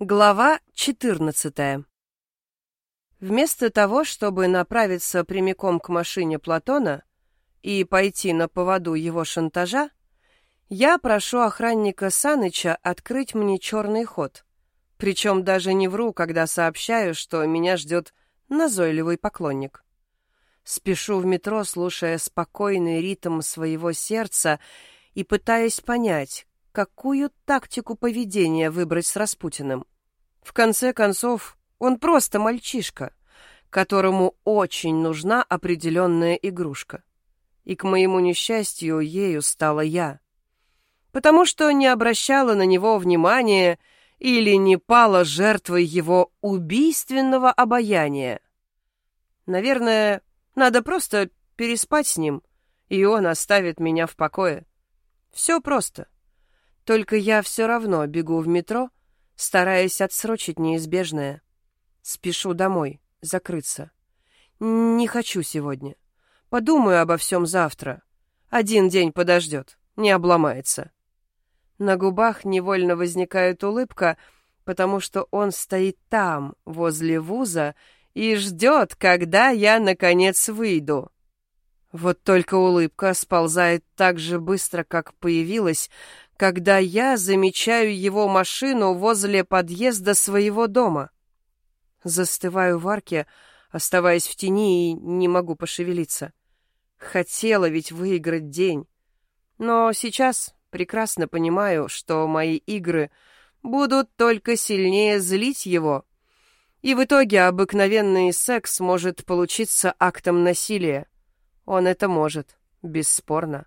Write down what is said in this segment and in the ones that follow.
Глава 14. Вместо того, чтобы направиться прямиком к машине Платона и пойти на поводу его шантажа, я прошу охранника Саныча открыть мне черный ход. Причем даже не вру, когда сообщаю, что меня ждет назойливый поклонник. Спешу в метро, слушая спокойный ритм своего сердца и пытаясь понять, какую тактику поведения выбрать с Распутиным. В конце концов, он просто мальчишка, которому очень нужна определенная игрушка. И к моему несчастью, ею стала я. Потому что не обращала на него внимания или не пала жертвой его убийственного обаяния. Наверное, надо просто переспать с ним, и он оставит меня в покое. Все просто. Только я все равно бегу в метро, стараясь отсрочить неизбежное. Спешу домой, закрыться. Не хочу сегодня. Подумаю обо всем завтра. Один день подождет, не обломается. На губах невольно возникает улыбка, потому что он стоит там, возле вуза, и ждет, когда я, наконец, выйду. Вот только улыбка сползает так же быстро, как появилась, когда я замечаю его машину возле подъезда своего дома. Застываю в арке, оставаясь в тени и не могу пошевелиться. Хотела ведь выиграть день. Но сейчас прекрасно понимаю, что мои игры будут только сильнее злить его. И в итоге обыкновенный секс может получиться актом насилия. Он это может, бесспорно.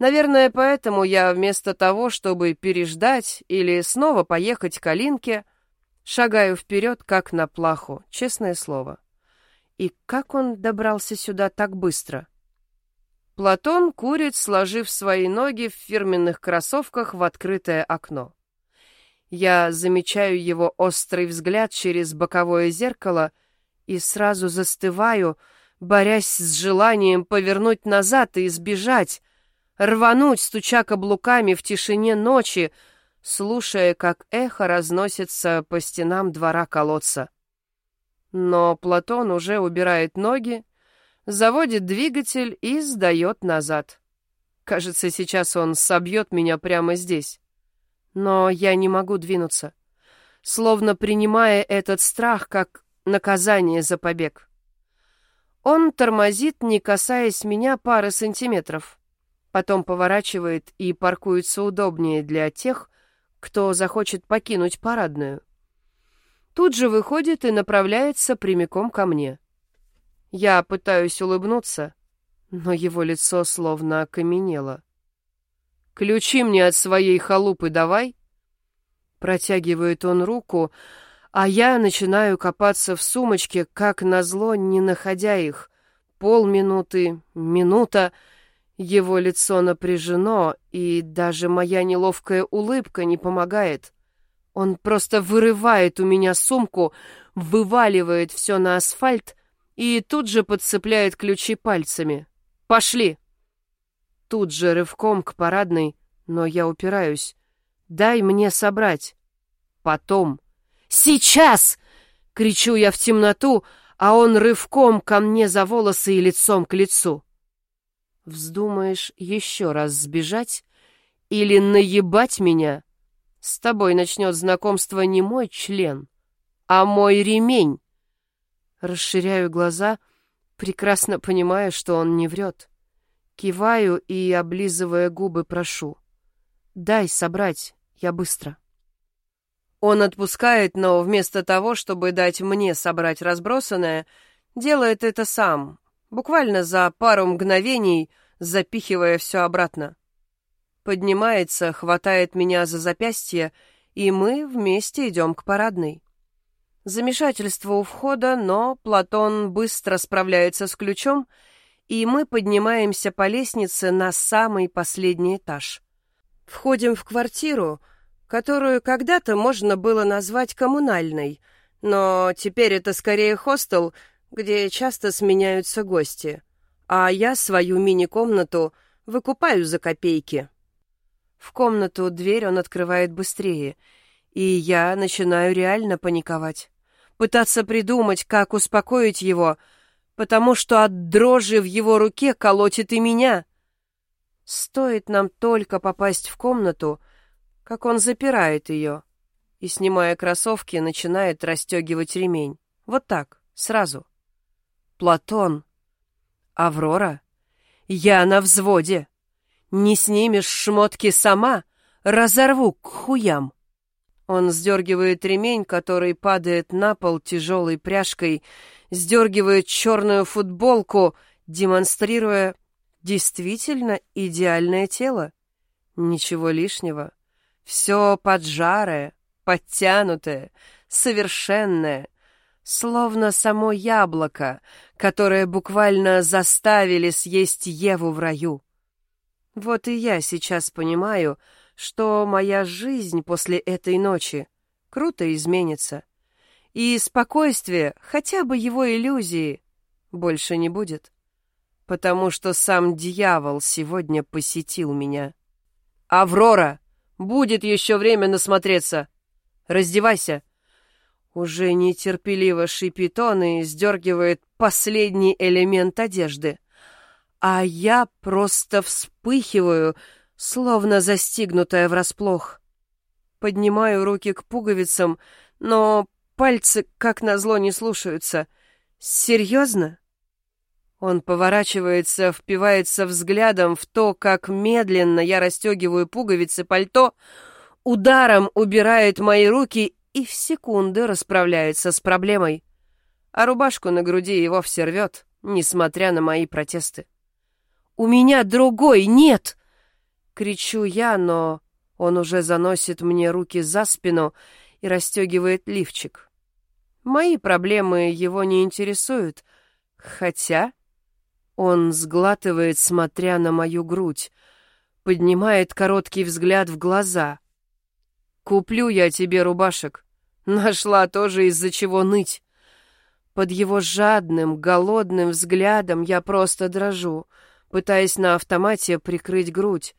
Наверное, поэтому я вместо того, чтобы переждать или снова поехать к Алинке, шагаю вперед, как на плаху, честное слово. И как он добрался сюда так быстро? Платон курит, сложив свои ноги в фирменных кроссовках в открытое окно. Я замечаю его острый взгляд через боковое зеркало и сразу застываю, борясь с желанием повернуть назад и избежать, рвануть, стуча каблуками в тишине ночи, слушая, как эхо разносится по стенам двора колодца. Но Платон уже убирает ноги, заводит двигатель и сдает назад. Кажется, сейчас он собьет меня прямо здесь. Но я не могу двинуться, словно принимая этот страх как наказание за побег. Он тормозит, не касаясь меня пары сантиметров. Потом поворачивает и паркуется удобнее для тех, кто захочет покинуть парадную. Тут же выходит и направляется прямиком ко мне. Я пытаюсь улыбнуться, но его лицо словно окаменело. «Ключи мне от своей халупы давай!» Протягивает он руку, а я начинаю копаться в сумочке, как назло, не находя их. Полминуты, минута — его лицо напряжено, и даже моя неловкая улыбка не помогает. Он просто вырывает у меня сумку, вываливает все на асфальт и тут же подцепляет ключи пальцами. «Пошли!» Тут же рывком к парадной, но я упираюсь. «Дай мне собрать!» «Потом!» «Сейчас!» — кричу я в темноту, а он рывком ко мне за волосы и лицом к лицу. Вздумаешь еще раз сбежать или наебать меня? С тобой начнет знакомство не мой член, а мой ремень. Расширяю глаза, прекрасно понимая, что он не врет. Киваю и, облизывая губы, прошу. Дай собрать, я быстро. Он отпускает, но вместо того, чтобы дать мне собрать разбросанное, делает это сам, буквально за пару мгновений, запихивая все обратно. Поднимается, хватает меня за запястье, и мы вместе идем к парадной. Замешательство у входа, но Платон быстро справляется с ключом, и мы поднимаемся по лестнице на самый последний этаж. Входим в квартиру, которую когда-то можно было назвать коммунальной, но теперь это скорее хостел, где часто сменяются гости а я свою мини-комнату выкупаю за копейки. В комнату дверь он открывает быстрее, И я начинаю реально паниковать. Пытаться придумать, как успокоить его, потому что от дрожи в его руке колотит и меня. Стоит нам только попасть в комнату, как он запирает ее и, снимая кроссовки, начинает расстегивать ремень. Вот так, сразу. Платон. Аврора. Я на взводе. Не снимешь шмотки сама, разорву к хуям. Он сдергивает ремень, который падает на пол тяжелой пряжкой, сдергивает черную футболку, демонстрируя действительно идеальное тело. Ничего лишнего. Все поджарое, подтянутое, совершенное, словно само яблоко, которое буквально заставили съесть Еву в раю. Вот и я сейчас понимаю, что моя жизнь после этой ночи круто изменится, и спокойствие, хотя бы его иллюзии, больше не будет, потому что сам дьявол сегодня посетил меня. «Аврора! Будет еще время насмотреться! Раздевайся!» Уже нетерпеливо шипит он и сдергивает последний элемент одежды — а я просто вспыхиваю, словно застигнутая врасплох. Поднимаю руки к пуговицам, но пальцы, как назло, не слушаются. Серьезно? Он поворачивается, впивается взглядом в то, как медленно я расстегиваю пуговицы пальто, ударом убирает мои руки и в секунды расправляется с проблемой. А рубашку на груди и вовсе рвет, несмотря на мои протесты. У меня другой нет!» Кричу я, но он уже заносит мне руки за спину и расстегивает лифчик. Мои проблемы его не интересуют, хотя он сглатывает, смотря на мою грудь, поднимает короткий взгляд в глаза. «Куплю я тебе рубашек. Нашла тоже из-за чего ныть». Под его жадным, голодным взглядом я просто дрожу — пытаясь на автомате прикрыть грудь.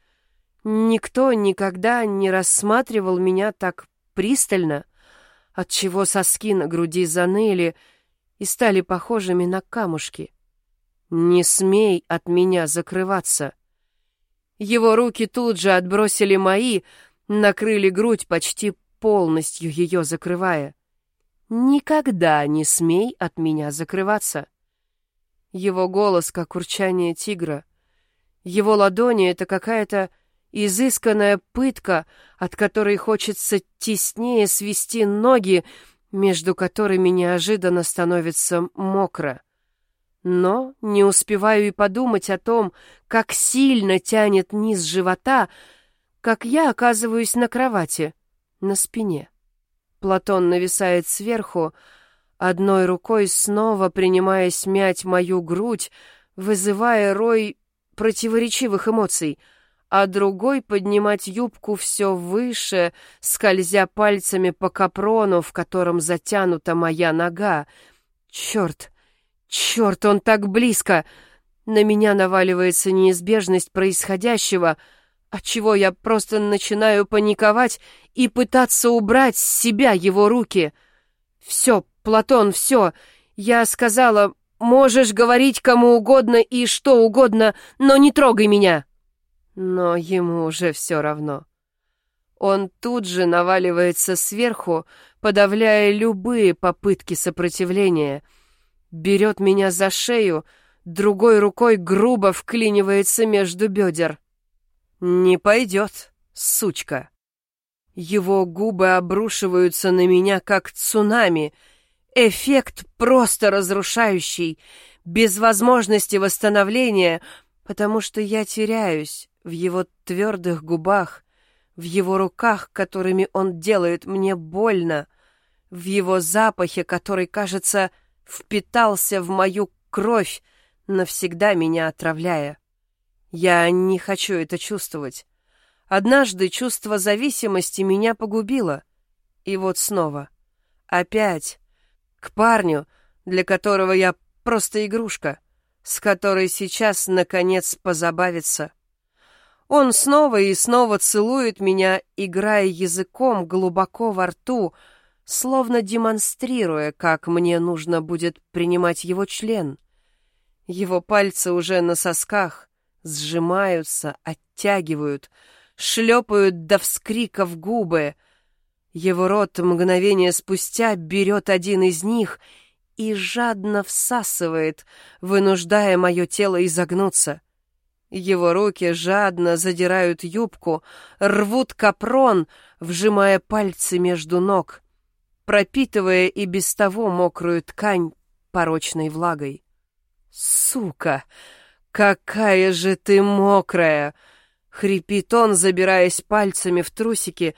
Никто никогда не рассматривал меня так пристально, отчего соски на груди заныли и стали похожими на камушки. «Не смей от меня закрываться!» Его руки тут же отбросили мои, накрыли грудь, почти полностью ее закрывая. «Никогда не смей от меня закрываться!» Его голос, как урчание тигра. Его ладони — это какая-то изысканная пытка, от которой хочется теснее свести ноги, между которыми неожиданно становится мокро. Но не успеваю и подумать о том, как сильно тянет низ живота, как я оказываюсь на кровати, на спине. Платон нависает сверху, одной рукой снова принимаясь мять мою грудь, вызывая рой противоречивых эмоций, а другой поднимать юбку все выше, скользя пальцами по капрону, в котором затянута моя нога. Черт! Черт, он так близко! На меня наваливается неизбежность происходящего, отчего я просто начинаю паниковать и пытаться убрать с себя его руки. Все, Платон, все. Я сказала, можешь говорить кому угодно и что угодно, но не трогай меня. Но ему уже все равно. Он тут же наваливается сверху, подавляя любые попытки сопротивления. Берет меня за шею, другой рукой грубо вклинивается между бедер. «Не пойдет, сучка!» Его губы обрушиваются на меня, как цунами — Эффект просто разрушающий, без возможности восстановления, потому что я теряюсь в его твердых губах, в его руках, которыми он делает мне больно, в его запахе, который, кажется, впитался в мою кровь, навсегда меня отравляя. Я не хочу это чувствовать. Однажды чувство зависимости меня погубило. И вот снова. Опять к парню, для которого я просто игрушка, с которой сейчас, наконец, позабавиться. Он снова и снова целует меня, играя языком глубоко во рту, словно демонстрируя, как мне нужно будет принимать его член. Его пальцы уже на сосках, сжимаются, оттягивают, шлепают до вскриков губы. Его рот мгновение спустя берет один из них и жадно всасывает, вынуждая мое тело изогнуться. Его руки жадно задирают юбку, рвут капрон, вжимая пальцы между ног, пропитывая и без того мокрую ткань порочной влагой. «Сука! Какая же ты мокрая!» — хрипит он, забираясь пальцами в трусики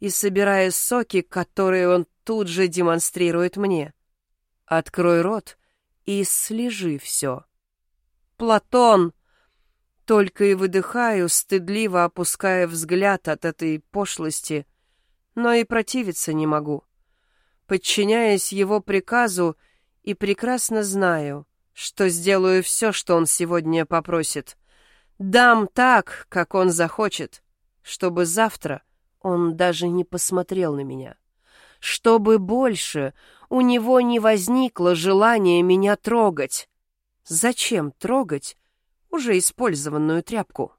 и собирая соки, которые он тут же демонстрирует мне. «Открой рот и слежи все». «Платон!» Только и выдыхаю, стыдливо опуская взгляд от этой пошлости, но и противиться не могу. Подчиняясь его приказу и прекрасно знаю, что сделаю все, что он сегодня попросит. Дам так, как он захочет, чтобы завтра он даже не посмотрел на меня. Чтобы больше у него не возникло желания меня трогать. Зачем трогать, уже использованную тряпку.